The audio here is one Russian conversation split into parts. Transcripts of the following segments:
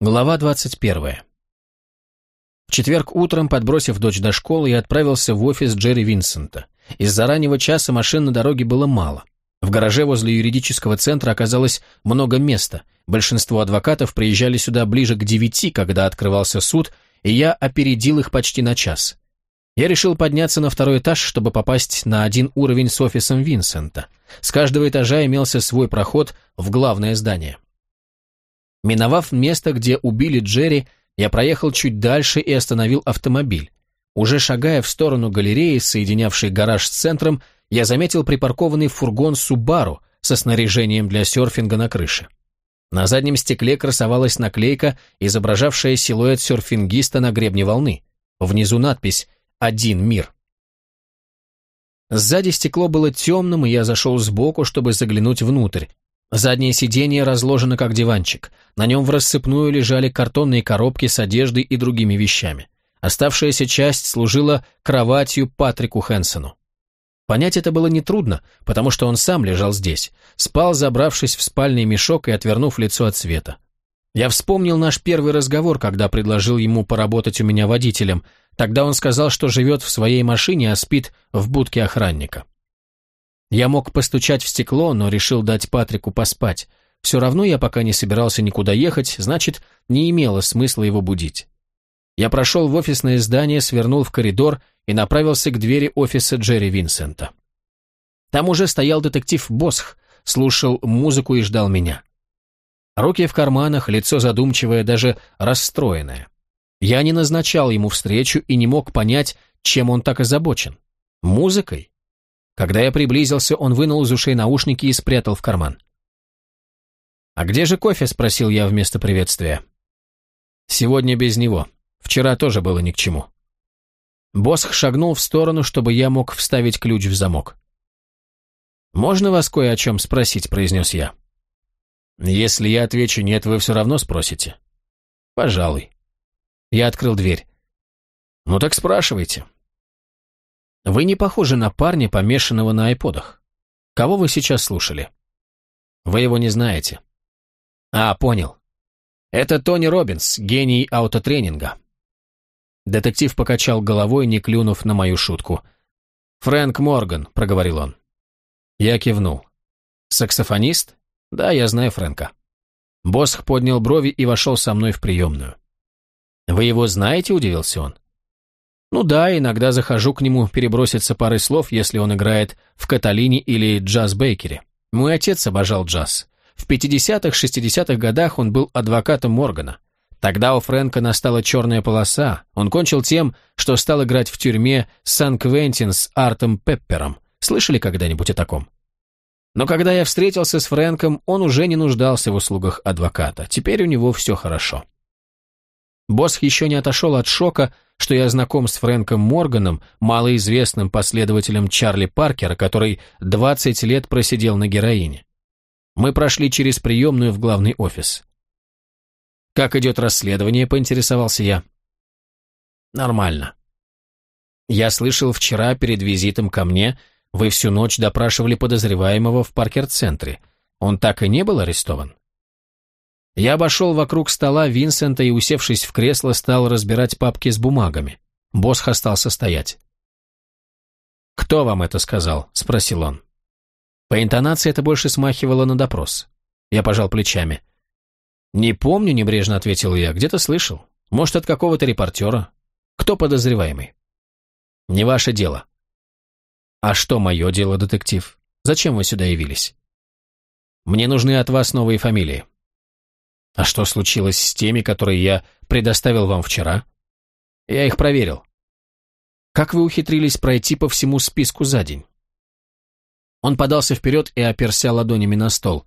Глава 21. В четверг утром, подбросив дочь до школы, я отправился в офис Джерри Винсента. Из-за раннего часа машин на дороге было мало. В гараже возле юридического центра оказалось много места. Большинство адвокатов приезжали сюда ближе к девяти, когда открывался суд, и я опередил их почти на час. Я решил подняться на второй этаж, чтобы попасть на один уровень с офисом Винсента. С каждого этажа имелся свой проход в главное здание. Миновав место, где убили Джерри, я проехал чуть дальше и остановил автомобиль. Уже шагая в сторону галереи, соединявшей гараж с центром, я заметил припаркованный фургон Субару со снаряжением для серфинга на крыше. На заднем стекле красовалась наклейка, изображавшая силуэт серфингиста на гребне волны. Внизу надпись «Один мир». Сзади стекло было темным, и я зашел сбоку, чтобы заглянуть внутрь. Заднее сиденье разложено как диванчик. На нем в рассыпную лежали картонные коробки с одеждой и другими вещами. Оставшаяся часть служила кроватью Патрику Хэнсону. Понять это было нетрудно, потому что он сам лежал здесь, спал, забравшись в спальный мешок и отвернув лицо от света. Я вспомнил наш первый разговор, когда предложил ему поработать у меня водителем. Тогда он сказал, что живет в своей машине, а спит в будке охранника. Я мог постучать в стекло, но решил дать Патрику поспать. Все равно я пока не собирался никуда ехать, значит, не имело смысла его будить. Я прошел в офисное здание, свернул в коридор и направился к двери офиса Джерри Винсента. Там уже стоял детектив Босх, слушал музыку и ждал меня. Руки в карманах, лицо задумчивое, даже расстроенное. Я не назначал ему встречу и не мог понять, чем он так озабочен. Музыкой? Когда я приблизился, он вынул из ушей наушники и спрятал в карман. «А где же кофе?» – спросил я вместо приветствия. «Сегодня без него. Вчера тоже было ни к чему». Босх шагнул в сторону, чтобы я мог вставить ключ в замок. «Можно вас кое о чем спросить?» – произнес я. «Если я отвечу «нет», вы все равно спросите?» «Пожалуй». Я открыл дверь. «Ну так спрашивайте». Вы не похожи на парня, помешанного на айподах. Кого вы сейчас слушали? Вы его не знаете. А, понял. Это Тони Робинс, гений аутотренинга. Детектив покачал головой, не клюнув на мою шутку. «Фрэнк Морган», — проговорил он. Я кивнул. «Саксофонист? Да, я знаю Фрэнка». Босх поднял брови и вошел со мной в приемную. «Вы его знаете?» — удивился он. Ну да, иногда захожу к нему переброситься парой слов, если он играет в Каталине или Джаз-Бейкере. Мой отец обожал джаз. В 50-х, 60-х годах он был адвокатом Моргана. Тогда у Фрэнка настала черная полоса. Он кончил тем, что стал играть в тюрьме Сан-Квентин с Артом Пеппером. Слышали когда-нибудь о таком? Но когда я встретился с Фрэнком, он уже не нуждался в услугах адвоката. Теперь у него все хорошо. Босх еще не отошел от шока, что я знаком с Фрэнком Морганом, малоизвестным последователем Чарли Паркера, который 20 лет просидел на героине. Мы прошли через приемную в главный офис. «Как идет расследование?» – поинтересовался я. «Нормально». «Я слышал, вчера перед визитом ко мне вы всю ночь допрашивали подозреваемого в Паркер-центре. Он так и не был арестован?» Я обошел вокруг стола Винсента и, усевшись в кресло, стал разбирать папки с бумагами. Босх остался стоять. «Кто вам это сказал?» – спросил он. По интонации это больше смахивало на допрос. Я пожал плечами. «Не помню», – небрежно ответил я. «Где-то слышал. Может, от какого-то репортера. Кто подозреваемый?» «Не ваше дело». «А что мое дело, детектив? Зачем вы сюда явились?» «Мне нужны от вас новые фамилии». А что случилось с теми, которые я предоставил вам вчера? Я их проверил. Как вы ухитрились пройти по всему списку за день? Он подался вперед и оперся ладонями на стол.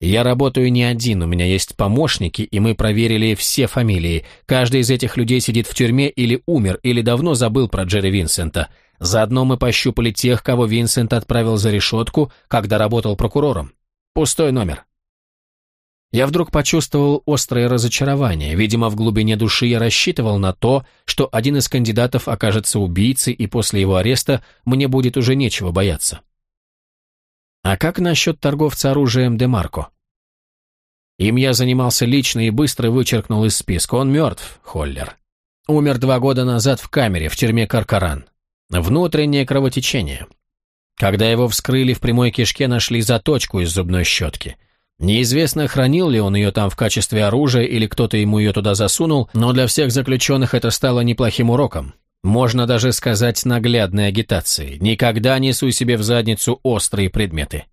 Я работаю не один, у меня есть помощники, и мы проверили все фамилии. Каждый из этих людей сидит в тюрьме или умер, или давно забыл про Джерри Винсента. Заодно мы пощупали тех, кого Винсент отправил за решетку, когда работал прокурором. Пустой номер. Я вдруг почувствовал острое разочарование. Видимо, в глубине души я рассчитывал на то, что один из кандидатов окажется убийцей, и после его ареста мне будет уже нечего бояться. А как насчет торговца оружием Демарко? Им я занимался лично и быстро вычеркнул из списка. Он мертв, Холлер. Умер два года назад в камере, в тюрьме Каркаран. Внутреннее кровотечение. Когда его вскрыли в прямой кишке, нашли заточку из зубной щетки. Неизвестно, хранил ли он ее там в качестве оружия или кто-то ему ее туда засунул, но для всех заключенных это стало неплохим уроком. Можно даже сказать наглядной агитацией. Никогда не суй себе в задницу острые предметы.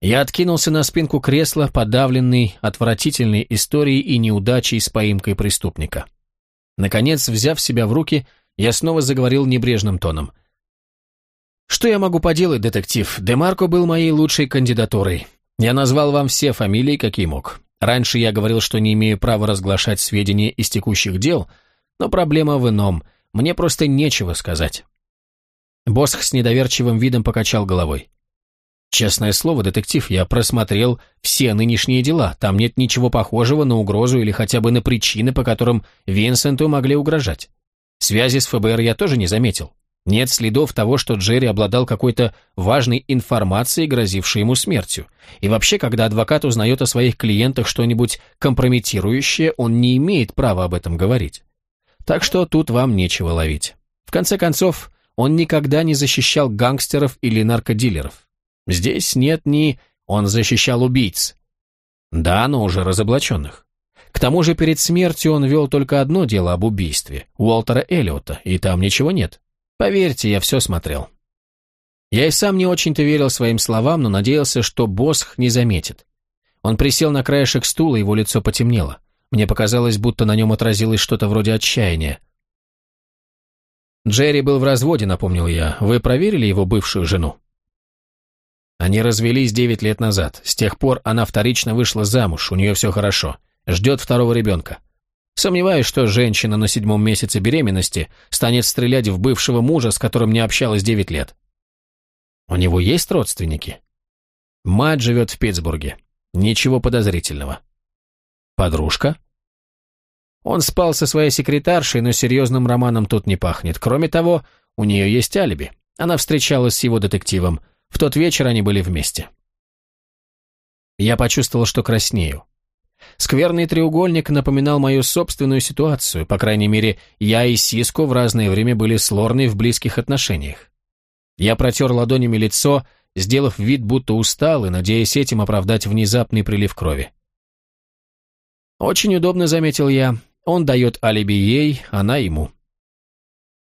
Я откинулся на спинку кресла, подавленный отвратительной историей и неудачей с поимкой преступника. Наконец, взяв себя в руки, я снова заговорил небрежным тоном. «Что я могу поделать, детектив? Демарко был моей лучшей кандидатурой. Я назвал вам все фамилии, какие мог. Раньше я говорил, что не имею права разглашать сведения из текущих дел, но проблема в ином – мне просто нечего сказать». Босх с недоверчивым видом покачал головой. «Честное слово, детектив, я просмотрел все нынешние дела. Там нет ничего похожего на угрозу или хотя бы на причины, по которым Винсенту могли угрожать. Связи с ФБР я тоже не заметил. Нет следов того, что Джерри обладал какой-то важной информацией, грозившей ему смертью. И вообще, когда адвокат узнает о своих клиентах что-нибудь компрометирующее, он не имеет права об этом говорить. Так что тут вам нечего ловить. В конце концов, он никогда не защищал гангстеров или наркодилеров. Здесь нет ни... Он защищал убийц. Да, но уже разоблаченных. К тому же перед смертью он вел только одно дело об убийстве, Уолтера Эллиота, и там ничего нет. Поверьте, я все смотрел. Я и сам не очень-то верил своим словам, но надеялся, что Босх не заметит. Он присел на краешек стула, его лицо потемнело. Мне показалось, будто на нем отразилось что-то вроде отчаяния. «Джерри был в разводе», — напомнил я. «Вы проверили его бывшую жену?» Они развелись девять лет назад. С тех пор она вторично вышла замуж, у нее все хорошо. Ждет второго ребенка. Сомневаюсь, что женщина на седьмом месяце беременности станет стрелять в бывшего мужа, с которым не общалась девять лет. У него есть родственники? Мать живет в Питтсбурге. Ничего подозрительного. Подружка? Он спал со своей секретаршей, но серьезным романом тут не пахнет. Кроме того, у нее есть алиби. Она встречалась с его детективом. В тот вечер они были вместе. Я почувствовал, что краснею. Скверный треугольник напоминал мою собственную ситуацию. По крайней мере, я и Сиско в разное время были с Лорной в близких отношениях. Я протер ладонями лицо, сделав вид, будто устал, и надеясь этим оправдать внезапный прилив крови. Очень удобно, заметил я. Он дает алиби ей, она ему.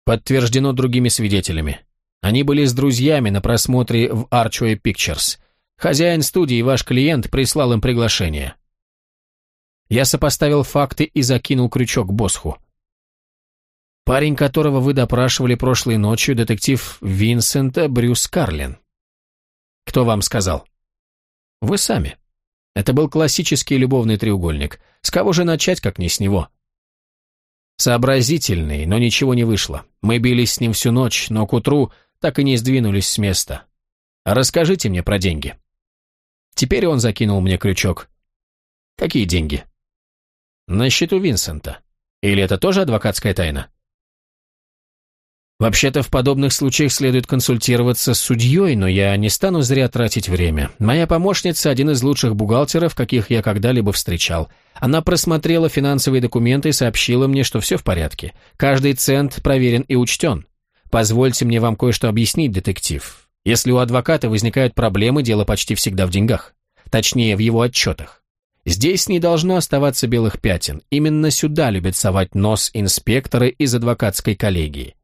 Подтверждено другими свидетелями. Они были с друзьями на просмотре в Archway Pictures. Хозяин студии, ваш клиент, прислал им приглашение. Я сопоставил факты и закинул крючок Босху. Парень, которого вы допрашивали прошлой ночью, детектив Винсента Брюс Карлин. Кто вам сказал? Вы сами. Это был классический любовный треугольник. С кого же начать, как не с него? Сообразительный, но ничего не вышло. Мы бились с ним всю ночь, но к утру так и не сдвинулись с места. Расскажите мне про деньги. Теперь он закинул мне крючок. Какие деньги? На счету Винсента. Или это тоже адвокатская тайна? Вообще-то в подобных случаях следует консультироваться с судьей, но я не стану зря тратить время. Моя помощница – один из лучших бухгалтеров, каких я когда-либо встречал. Она просмотрела финансовые документы и сообщила мне, что все в порядке. Каждый цент проверен и учтен. Позвольте мне вам кое-что объяснить, детектив. Если у адвоката возникают проблемы, дело почти всегда в деньгах. Точнее, в его отчетах. Здесь не должно оставаться белых пятен. Именно сюда любят совать нос инспекторы из адвокатской коллегии.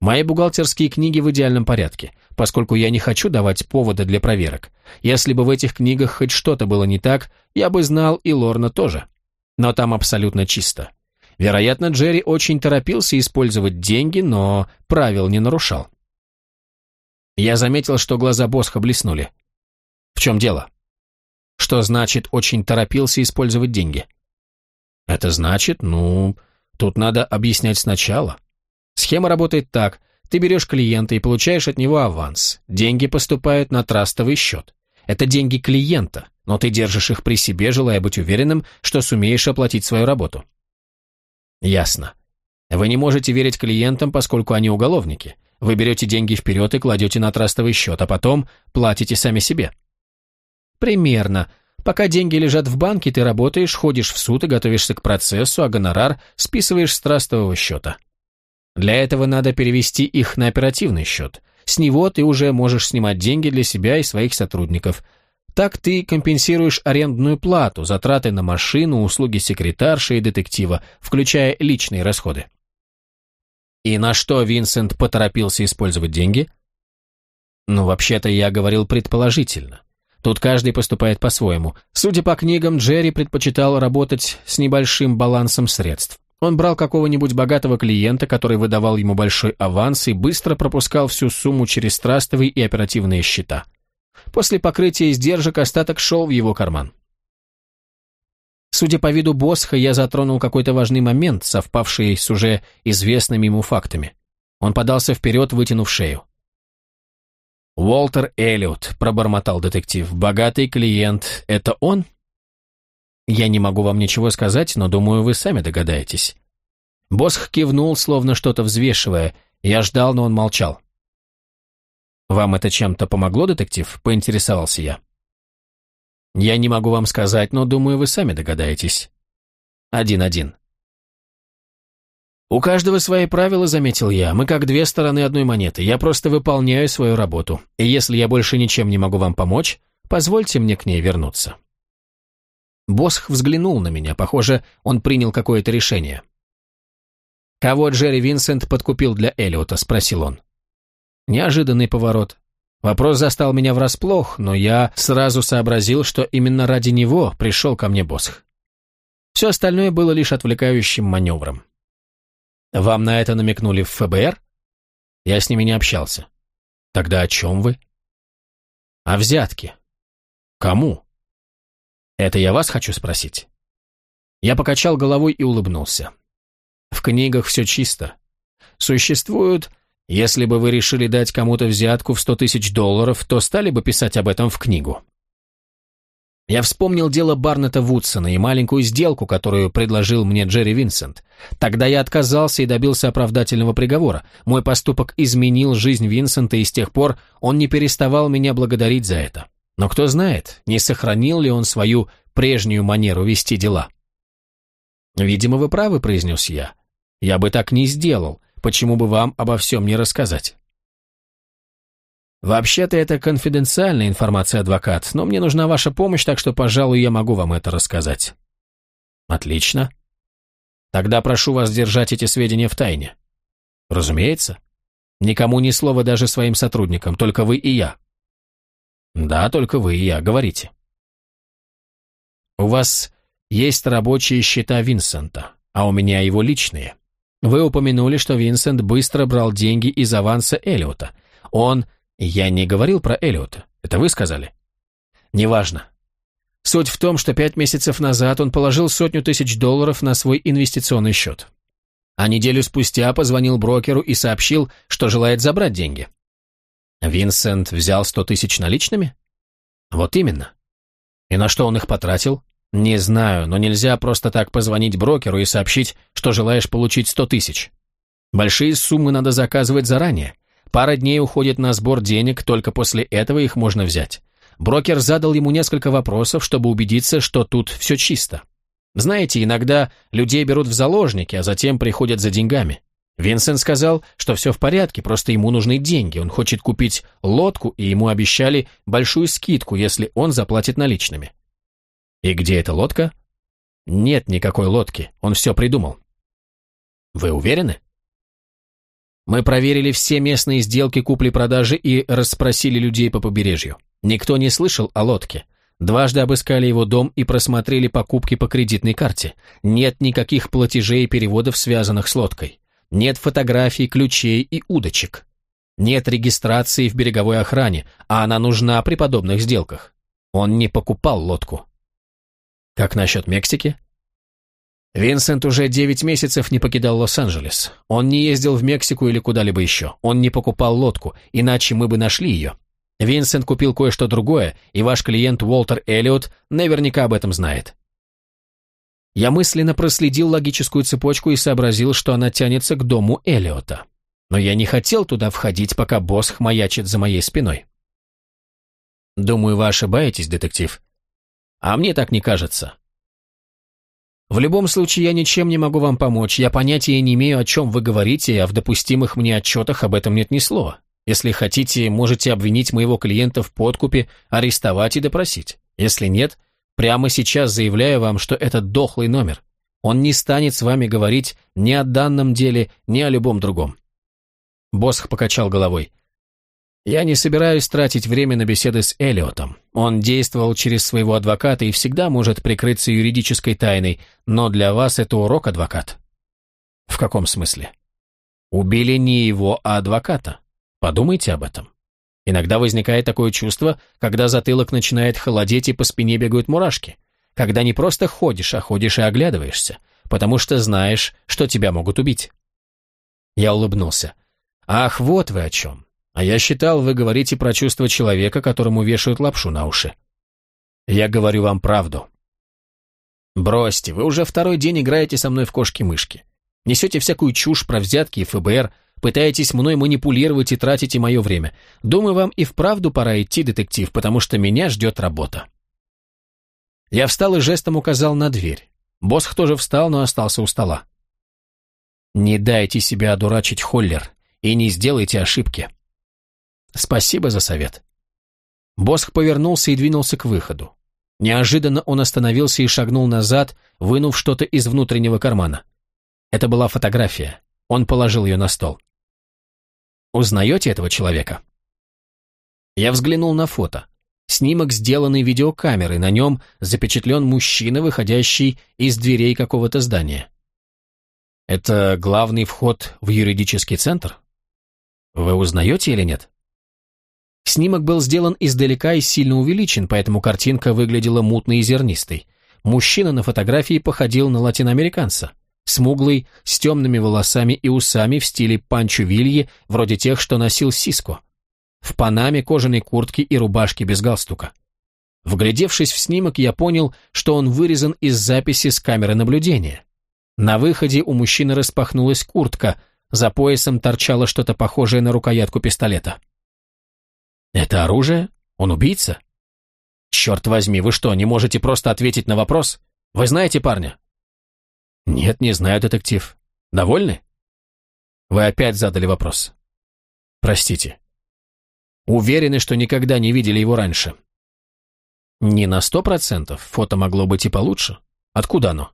Мои бухгалтерские книги в идеальном порядке, поскольку я не хочу давать повода для проверок. Если бы в этих книгах хоть что-то было не так, я бы знал и Лорна тоже. Но там абсолютно чисто. Вероятно, Джерри очень торопился использовать деньги, но правил не нарушал. Я заметил, что глаза Босха блеснули. В чем дело? Что значит «очень торопился использовать деньги»? Это значит, ну, тут надо объяснять сначала. Схема работает так. Ты берешь клиента и получаешь от него аванс. Деньги поступают на трастовый счет. Это деньги клиента, но ты держишь их при себе, желая быть уверенным, что сумеешь оплатить свою работу. Ясно. Вы не можете верить клиентам, поскольку они уголовники. Вы берете деньги вперед и кладете на трастовый счет, а потом платите сами себе. Примерно. Пока деньги лежат в банке, ты работаешь, ходишь в суд и готовишься к процессу, а гонорар списываешь с трастового счета. Для этого надо перевести их на оперативный счет. С него ты уже можешь снимать деньги для себя и своих сотрудников. Так ты компенсируешь арендную плату, затраты на машину, услуги секретарши и детектива, включая личные расходы. И на что Винсент поторопился использовать деньги? Ну, вообще-то я говорил предположительно. Тут каждый поступает по-своему. Судя по книгам, Джерри предпочитал работать с небольшим балансом средств. Он брал какого-нибудь богатого клиента, который выдавал ему большой аванс и быстро пропускал всю сумму через трастовые и оперативные счета. После покрытия издержек остаток шел в его карман. Судя по виду Босха, я затронул какой-то важный момент, совпавший с уже известными ему фактами. Он подался вперед, вытянув шею. «Уолтер Эллиот», — пробормотал детектив, — «богатый клиент. Это он?» «Я не могу вам ничего сказать, но думаю, вы сами догадаетесь». Босх кивнул, словно что-то взвешивая. Я ждал, но он молчал. «Вам это чем-то помогло, детектив?» — поинтересовался я. «Я не могу вам сказать, но думаю, вы сами догадаетесь». «Один-один». «У каждого свои правила», — заметил я. «Мы как две стороны одной монеты. Я просто выполняю свою работу. И если я больше ничем не могу вам помочь, позвольте мне к ней вернуться». Босх взглянул на меня. Похоже, он принял какое-то решение. «Кого Джерри Винсент подкупил для Эллиота?» — спросил он. Неожиданный поворот. Вопрос застал меня врасплох, но я сразу сообразил, что именно ради него пришел ко мне Босх. Все остальное было лишь отвлекающим маневром. Вам на это намекнули в ФБР? Я с ними не общался. Тогда о чем вы? О взятке. Кому? Это я вас хочу спросить. Я покачал головой и улыбнулся. В книгах все чисто. Существуют если бы вы решили дать кому-то взятку в сто тысяч долларов, то стали бы писать об этом в книгу. Я вспомнил дело Барнета Вудсона и маленькую сделку, которую предложил мне Джерри Винсент. Тогда я отказался и добился оправдательного приговора. Мой поступок изменил жизнь Винсента, и с тех пор он не переставал меня благодарить за это. Но кто знает, не сохранил ли он свою прежнюю манеру вести дела. «Видимо, вы правы», — произнес я. «Я бы так не сделал, Почему бы вам обо всем не рассказать? Вообще-то это конфиденциальная информация, адвокат, но мне нужна ваша помощь, так что, пожалуй, я могу вам это рассказать. Отлично. Тогда прошу вас держать эти сведения в тайне. Разумеется. Никому ни слова даже своим сотрудникам, только вы и я. Да, только вы и я, говорите. У вас есть рабочие счета Винсента, а у меня его личные. Вы упомянули, что Винсент быстро брал деньги из аванса Эллиота. Он... Я не говорил про Эллиота. Это вы сказали? Неважно. Суть в том, что пять месяцев назад он положил сотню тысяч долларов на свой инвестиционный счет. А неделю спустя позвонил брокеру и сообщил, что желает забрать деньги. Винсент взял сто тысяч наличными? Вот именно. И на что он их потратил? «Не знаю, но нельзя просто так позвонить брокеру и сообщить, что желаешь получить сто тысяч. Большие суммы надо заказывать заранее. Пара дней уходит на сбор денег, только после этого их можно взять. Брокер задал ему несколько вопросов, чтобы убедиться, что тут все чисто. Знаете, иногда людей берут в заложники, а затем приходят за деньгами. Винсент сказал, что все в порядке, просто ему нужны деньги, он хочет купить лодку, и ему обещали большую скидку, если он заплатит наличными. И где эта лодка? Нет никакой лодки, он все придумал. Вы уверены? Мы проверили все местные сделки купли-продажи и расспросили людей по побережью. Никто не слышал о лодке. Дважды обыскали его дом и просмотрели покупки по кредитной карте. Нет никаких платежей и переводов, связанных с лодкой. Нет фотографий, ключей и удочек. Нет регистрации в береговой охране, а она нужна при подобных сделках. Он не покупал лодку. Как насчет Мексики? Винсент уже девять месяцев не покидал Лос-Анджелес. Он не ездил в Мексику или куда-либо еще. Он не покупал лодку, иначе мы бы нашли ее. Винсент купил кое-что другое, и ваш клиент Уолтер Эллиот наверняка об этом знает. Я мысленно проследил логическую цепочку и сообразил, что она тянется к дому Эллиота. Но я не хотел туда входить, пока босс маячит за моей спиной. Думаю, вы ошибаетесь, детектив. А мне так не кажется. В любом случае, я ничем не могу вам помочь. Я понятия не имею, о чем вы говорите, а в допустимых мне отчетах об этом нет ни слова. Если хотите, можете обвинить моего клиента в подкупе, арестовать и допросить. Если нет, прямо сейчас заявляю вам, что это дохлый номер. Он не станет с вами говорить ни о данном деле, ни о любом другом. Босх покачал головой. Я не собираюсь тратить время на беседы с Элиотом. Он действовал через своего адвоката и всегда может прикрыться юридической тайной, но для вас это урок, адвокат. В каком смысле? Убили не его, а адвоката. Подумайте об этом. Иногда возникает такое чувство, когда затылок начинает холодеть и по спине бегают мурашки. Когда не просто ходишь, а ходишь и оглядываешься, потому что знаешь, что тебя могут убить. Я улыбнулся. Ах, вот вы о чем. А я считал, вы говорите про чувство человека, которому вешают лапшу на уши. Я говорю вам правду. Бросьте, вы уже второй день играете со мной в кошки-мышки. Несете всякую чушь про взятки и ФБР, пытаетесь мной манипулировать и тратите мое время. Думаю, вам и вправду пора идти, детектив, потому что меня ждет работа. Я встал и жестом указал на дверь. Босх тоже встал, но остался у стола. Не дайте себя одурачить, Холлер, и не сделайте ошибки. Спасибо за совет. Босх повернулся и двинулся к выходу. Неожиданно он остановился и шагнул назад, вынув что-то из внутреннего кармана. Это была фотография. Он положил ее на стол. «Узнаете этого человека?» Я взглянул на фото. Снимок, сделанный видеокамерой, на нем запечатлен мужчина, выходящий из дверей какого-то здания. «Это главный вход в юридический центр? Вы узнаете или нет?» Снимок был сделан издалека и сильно увеличен, поэтому картинка выглядела мутной и зернистой. Мужчина на фотографии походил на латиноамериканца. Смуглый, с темными волосами и усами в стиле панчо вильи, вроде тех, что носил Сиско. В панаме, кожаной куртке и рубашке без галстука. Вглядевшись в снимок, я понял, что он вырезан из записи с камеры наблюдения. На выходе у мужчины распахнулась куртка, за поясом торчало что-то похожее на рукоятку пистолета. Это оружие? Он убийца? Черт возьми, вы что, не можете просто ответить на вопрос? Вы знаете парня? Нет, не знаю, детектив. Довольны? Вы опять задали вопрос. Простите. Уверены, что никогда не видели его раньше? Не на сто процентов. Фото могло быть и получше. Откуда оно?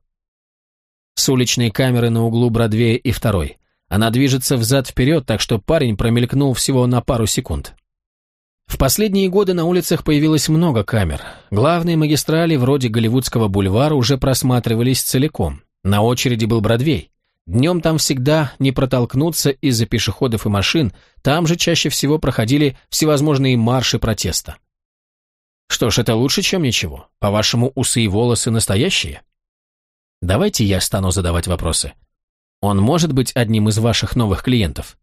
С уличной камеры на углу Бродвея и второй. Она движется взад-вперед, так что парень промелькнул всего на пару секунд. В последние годы на улицах появилось много камер. Главные магистрали, вроде Голливудского бульвара, уже просматривались целиком. На очереди был Бродвей. Днем там всегда не протолкнуться из-за пешеходов и машин, там же чаще всего проходили всевозможные марши протеста. Что ж, это лучше, чем ничего. По-вашему, усы и волосы настоящие? Давайте я стану задавать вопросы. Он может быть одним из ваших новых клиентов?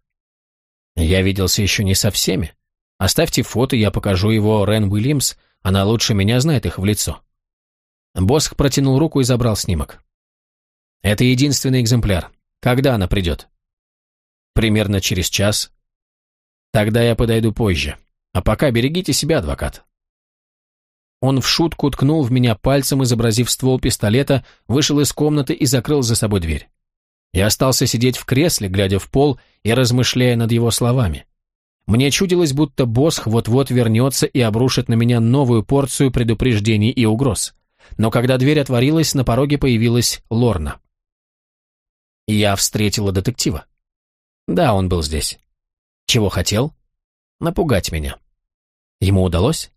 Я виделся еще не со всеми. Оставьте фото, я покажу его Рен Уильямс, она лучше меня знает их в лицо». Босх протянул руку и забрал снимок. «Это единственный экземпляр. Когда она придет?» «Примерно через час». «Тогда я подойду позже. А пока берегите себя, адвокат». Он в шутку ткнул в меня пальцем, изобразив ствол пистолета, вышел из комнаты и закрыл за собой дверь. Я остался сидеть в кресле, глядя в пол и размышляя над его словами. Мне чудилось, будто Босх вот-вот вернется и обрушит на меня новую порцию предупреждений и угроз. Но когда дверь отворилась, на пороге появилась Лорна. Я встретила детектива. Да, он был здесь. Чего хотел? Напугать меня. Ему удалось?